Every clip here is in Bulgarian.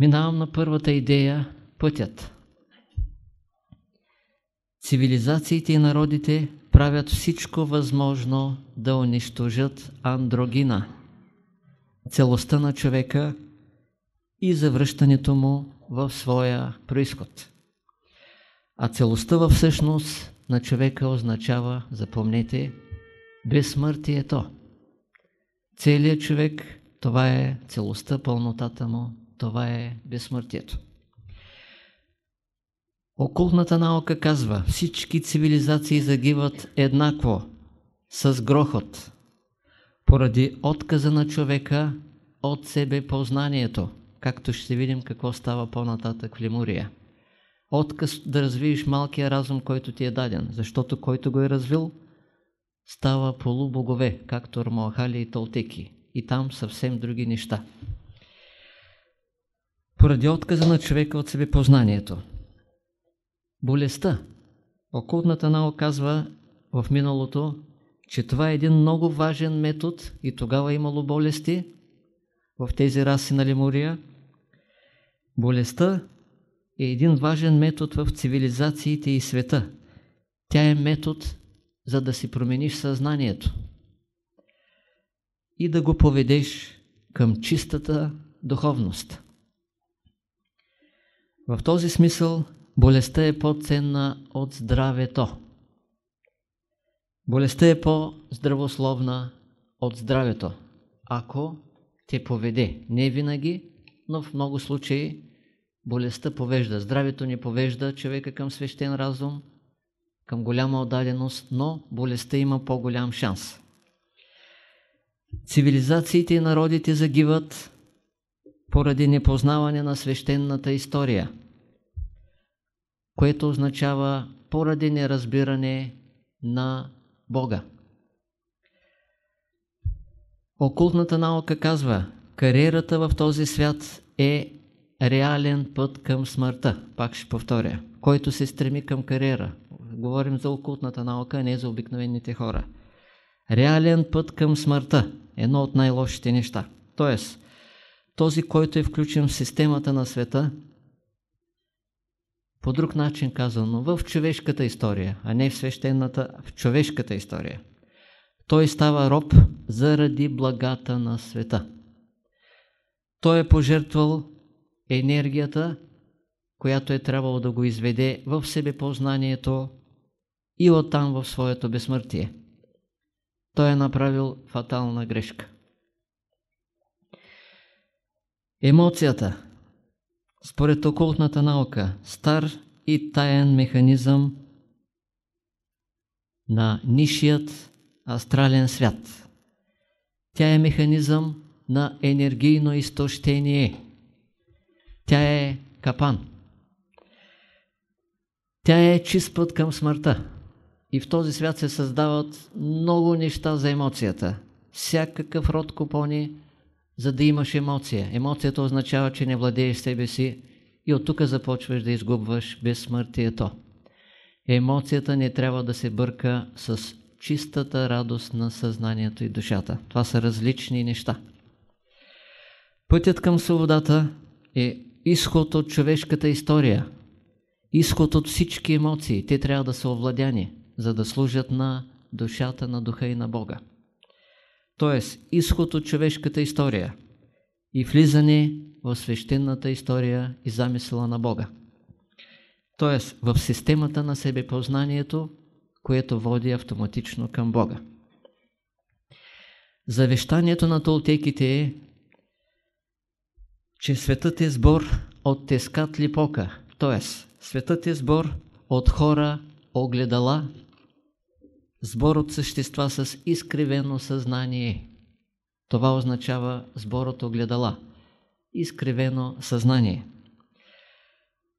Минавам на първата идея – пътят. Цивилизациите и народите правят всичко възможно да унищожат андрогина, целостта на човека и завръщането му в своя происход. А целостта във всъщност на човека означава, запомнете, безсмъртието. Целият човек, това е целостта, пълнотата му, това е безсмъртието. Окултната наука казва, всички цивилизации загиват еднакво, с грохот, поради отказа на човека от себе познанието, както ще видим какво става по-нататък в Лемурия. Отказ да развиеш малкия разум, който ти е даден, защото който го е развил, става полубогове, както Ормоахали и Толтеки, и там съвсем други неща. Поради отказа на човека от себепознанието, болестта. Окултната наука казва в миналото, че това е един много важен метод и тогава имало болести в тези раси на Лемурия. Болестта е един важен метод в цивилизациите и света. Тя е метод за да си промениш съзнанието и да го поведеш към чистата духовност. В този смисъл болестта е по-ценна от здравето. Болестта е по-здравословна от здравето, ако те поведе. Не винаги, но в много случаи болестта повежда. Здравето ни повежда човека към свещен разум, към голяма отдаденост, но болестта има по-голям шанс. Цивилизациите и народите загиват поради непознаване на свещената история – което означава поради неразбиране на Бога. Окултната наука казва, кариерата в този свят е реален път към смъртта. Пак ще повторя. Който се стреми към кариера. Говорим за окултната наука, а не за обикновените хора. Реален път към смъртта. Едно от най-лошите неща. Тоест, този, който е включен в системата на света, по друг начин казано, в човешката история, а не в свещената, в човешката история. Той става роб заради благата на света. Той е пожертвал енергията, която е трябвало да го изведе в себепознанието и оттам в своето безсмъртие. Той е направил фатална грешка. Емоцията според окултната наука, стар и таен механизъм на нишият астрален свят. Тя е механизъм на енергийно изтощение. Тя е капан. Тя е чист път към смъртта. И в този свят се създават много неща за емоцията. Всякакъв род купони, за да имаш емоция. Емоцията означава, че не владееш себе си и от тук започваш да изгубваш безсмъртието. Емоцията не трябва да се бърка с чистата радост на съзнанието и душата. Това са различни неща. Пътят към свободата е изход от човешката история, изход от всички емоции. Те трябва да са овладяни, за да служат на душата, на духа и на Бога т.е. изход от човешката история и влизане в свещената история и замисъла на Бога. Т.е. в системата на себепознанието, което води автоматично към Бога. Завещанието на толтеките е, че светът е сбор от тескат липока, т.е. светът е сбор от хора, огледала, сбор от същества с изкривено съзнание. Това означава сбор от огледала. Изкривено съзнание.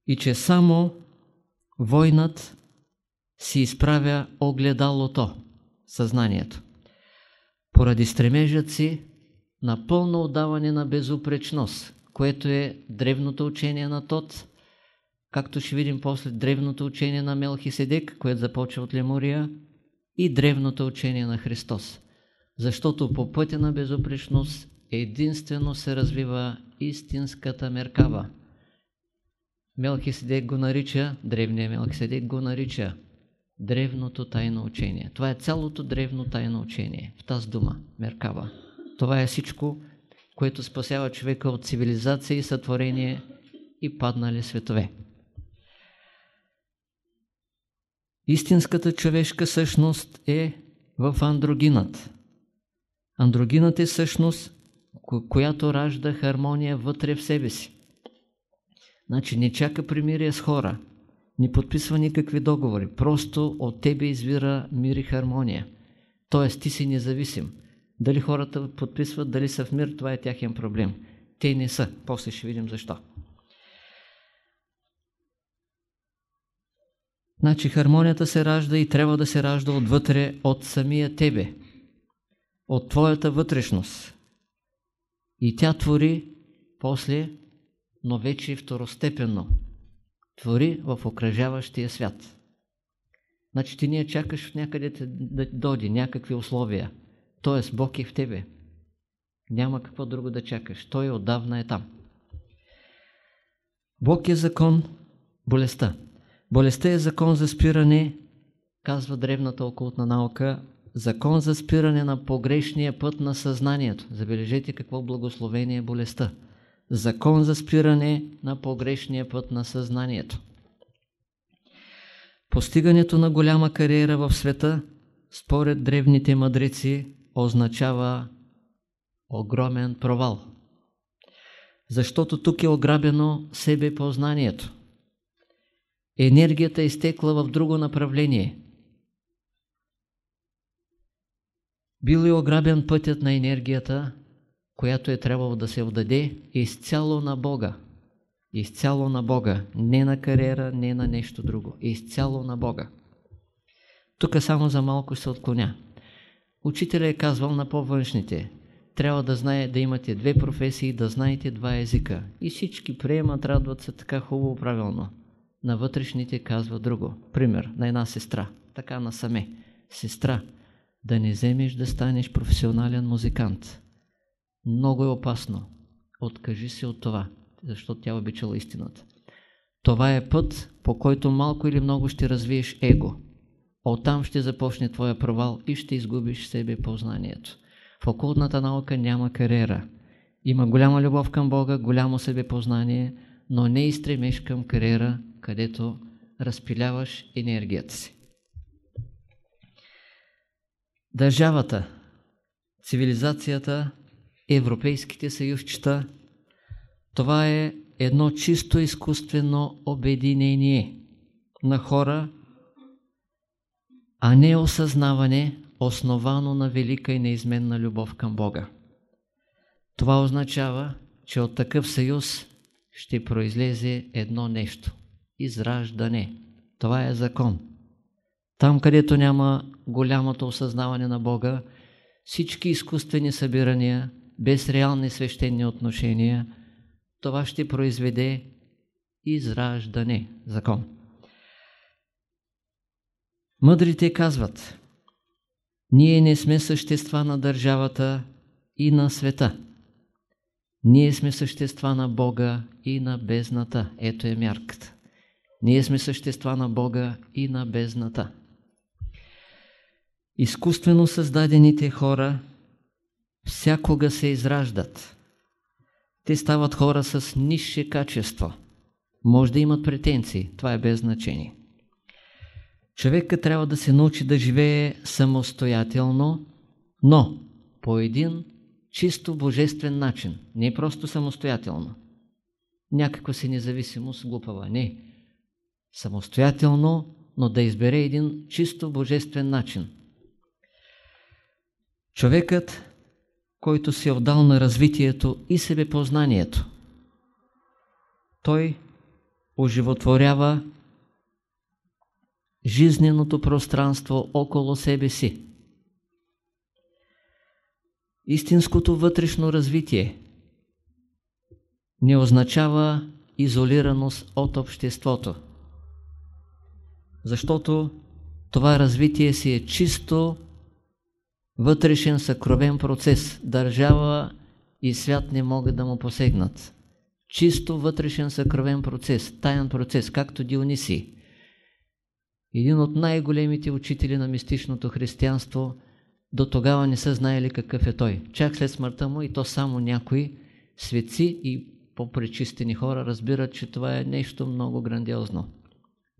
И че само войнат си изправя огледалото, съзнанието. Поради стремежът си на пълно отдаване на безупречност, което е древното учение на Тот, както ще видим после древното учение на Мелхиседек, което започва от Лемурия, и древното учение на Христос. Защото по пътя на безупречност единствено се развива истинската меркава. Мелхиседек го нарича, древният Мелхиседек го нарича древното тайно учение. Това е цялото древно тайно учение в тази дума, меркава. Това е всичко, което спасява човека от цивилизация и сътворение и паднали светове. Истинската човешка същност е в андрогинът. Андрогинът е същност, която ражда хармония вътре в себе си. Значи не чака примирие с хора, не подписва никакви договори, просто от тебе извира мир и хармония. Тоест ти си независим. Дали хората подписват, дали са в мир, това е тяхен проблем. Те не са. После ще видим защо. Значи хармонията се ражда и трябва да се ражда отвътре от самия тебе, от твоята вътрешност. И тя твори после, но вече второстепенно. Твори в окръжаващия свят. Значи ти ние чакаш някъде да дойде някакви условия. Тоест Бог е в тебе. Няма какво друго да чакаш. Той отдавна е там. Бог е закон, болестта. Болестта е закон за спиране, казва древната окултна наука, закон за спиране на погрешния път на съзнанието. Забележете какво благословение е болестта. Закон за спиране на погрешния път на съзнанието. Постигането на голяма кариера в света, според древните мъдреци, означава огромен провал. Защото тук е ограбено себе познанието. Енергията е изтекла в друго направление. Бил е ограбен пътят на енергията, която е трябвало да се отдаде изцяло на Бога. Изцяло на Бога. Не на кариера, не на нещо друго. Изцяло на Бога. Тук само за малко се отклоня. Учителя е казвал на по-външните. Трябва да знае да имате две професии, да знаете два езика. И всички приемат, радват се така хубаво, правилно. На вътрешните казва друго. Пример на една сестра. Така насаме. Сестра, да не вземеш да станеш професионален музикант. Много е опасно. Откажи се от това, защото тя обичала истината. Това е път, по който малко или много ще развиеш его. Оттам ще започне твоя провал и ще изгубиш себе познанието. В окултната наука няма кариера. Има голяма любов към Бога, голямо себе познание, но не и стремеш към кариера, където разпиляваш енергията си. Държавата, цивилизацията, европейските съюзчета, това е едно чисто изкуствено обединение на хора, а не осъзнаване, основано на велика и неизменна любов към Бога. Това означава, че от такъв съюз ще произлезе едно нещо – израждане. Това е закон. Там, където няма голямото осъзнаване на Бога, всички изкуствени събирания, без реални свещени отношения, това ще произведе израждане. Закон. Мъдрите казват, ние не сме същества на държавата и на света. Ние сме същества на Бога и на бездната. Ето е мярката. Ние сме същества на Бога и на бездната. Изкуствено създадените хора всякога се израждат. Те стават хора с нисше качество. Може да имат претенции, това е без значение. Човека трябва да се научи да живее самостоятелно, но по един чисто божествен начин, не просто самостоятелно. Някаква си независимост глупава, не. Самостоятелно, но да избере един чисто божествен начин. Човекът, който се е отдал на развитието и себепознанието, той оживотворява жизненото пространство около себе си. Истинското вътрешно развитие не означава изолираност от обществото, защото това развитие си е чисто вътрешен съкровен процес. Държава и свят не могат да му посегнат. Чисто вътрешен съкровен процес, таен процес, както Дионисий. Един от най-големите учители на мистичното християнство до тогава не са знаели какъв е той. Чак след смъртта му и то само някои светци и по-пречистени хора разбират, че това е нещо много грандиозно.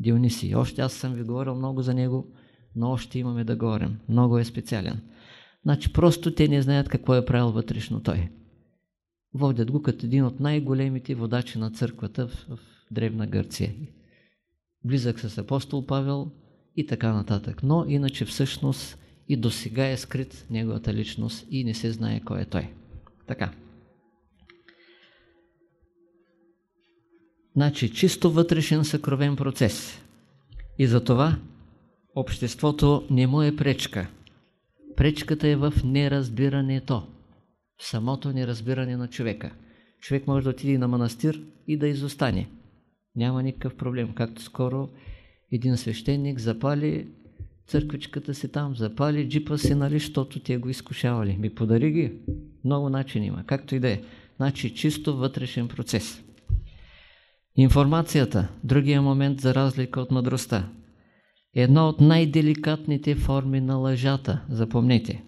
Дионисий. Още аз съм ви говорил много за него, но още имаме да говорим. Много е специален. Значи просто те не знаят какво е правил вътрешно той. Водят го като един от най-големите водачи на църквата в, в Древна Гърция. Близък с апостол Павел и така нататък. Но иначе всъщност и до сега е скрит неговата личност и не се знае кой е той. Така. Значи, чисто вътрешен съкровен процес. И затова обществото не му е пречка. Пречката е в неразбирането. В самото неразбиране на човека. Човек може да отиде на манастир и да изостане. Няма никакъв проблем. Както скоро един свещеник запали църквичката си там, запали джипа си, нали, защото те го изкушавали. Ми подари ги. Много начини има. Както и да е. Значи чисто вътрешен процес. Информацията, другия момент за разлика от мъдростта. Една от най-деликатните форми на лъжата, запомнете.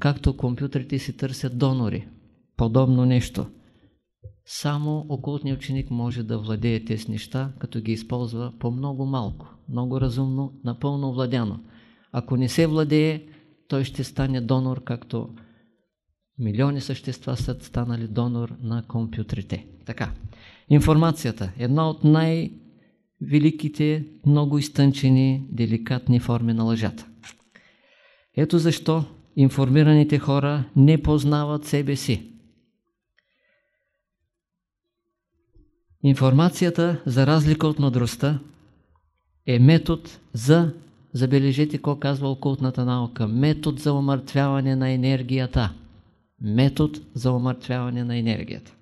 Както компютрите си търсят донори, подобно нещо. Само окултният ученик може да владее тези неща, като ги използва по много малко, много разумно, напълно владяно. Ако не се владее, той ще стане донор, както милиони същества са станали донор на компютрите. Така. Информацията. Една от най-великите, много изтънчени, деликатни форми на лъжата. Ето защо информираните хора не познават себе си. Информацията, за разлика от мъдростта, е метод за, забележете какво казва окултната наука, метод за омъртвяване на енергията. Метод за омъртвяване на енергията.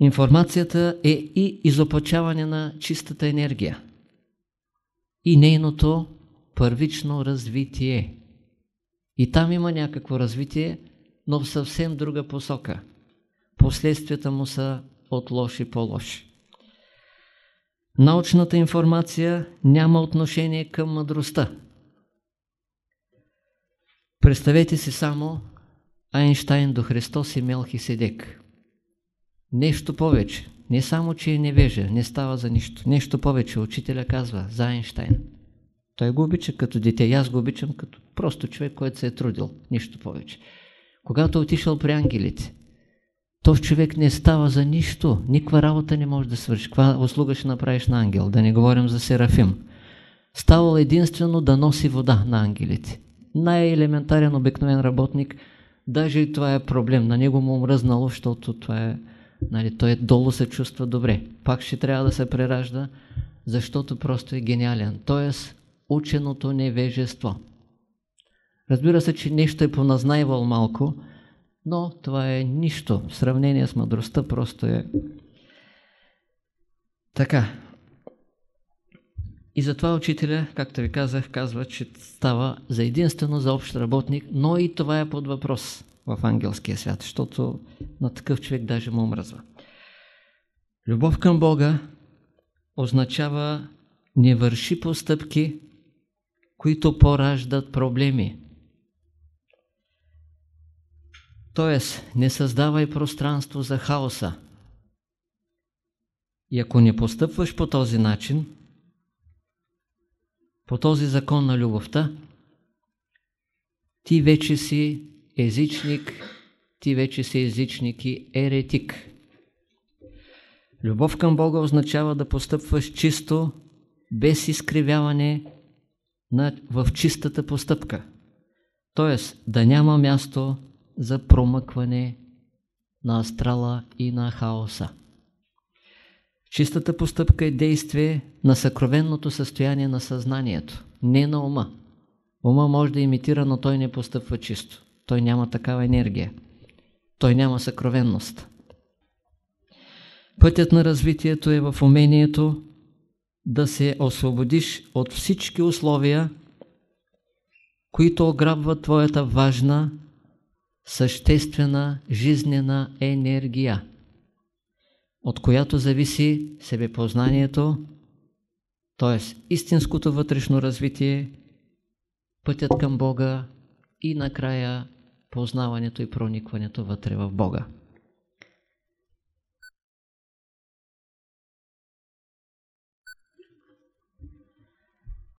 Информацията е и изопачаване на чистата енергия и нейното първично развитие. И там има някакво развитие, но в съвсем друга посока. Последствията му са от лоши по-лоши. Научната информация няма отношение към мъдростта. Представете си само Айнштайн до Христос и Мелхиседек. Нещо повече. Не само, че е невежа, не става за нищо. Нещо повече. Учителя казва за Айнштайн. Той го обича като дете. аз го обичам като просто човек, който се е трудил. Нищо повече. Когато е отишъл при ангелите, този човек не става за нищо. Никаква работа не може да свърши. Каква услуга ще направиш на ангел? Да не говорим за Серафим. Ставал единствено да носи вода на ангелите. Най-елементарен обикновен работник, даже и това е проблем. На него му мръзнало, защото това е Нали, той е долу се чувства добре. Пак ще трябва да се преражда, защото просто е гениален. Тоест, ученото невежество. Разбира се, че нещо е поназнайвал малко, но това е нищо. В сравнение с мъдростта просто е така. И затова учителя, както ви казах, казва, че става за единствено за общ работник, но и това е под въпрос в ангелския свят, защото на такъв човек даже му омръзва. Любов към Бога означава не върши постъпки, които пораждат проблеми. Тоест, не създавай пространство за хаоса. И ако не постъпваш по този начин, по този закон на любовта, ти вече си езичник, ти вече си езичник и еретик. Любов към Бога означава да постъпваш чисто, без изкривяване на, в чистата постъпка. Тоест да няма място за промъкване на астрала и на хаоса. Чистата постъпка е действие на съкровенното състояние на съзнанието, не на ума. Ума може да имитира, но той не постъпва чисто. Той няма такава енергия. Той няма съкровенност. Пътят на развитието е в умението да се освободиш от всички условия, които ограбват твоята важна съществена жизнена енергия, от която зависи себепознанието, т.е. истинското вътрешно развитие, пътят към Бога и накрая познаването и проникването вътре в Бога.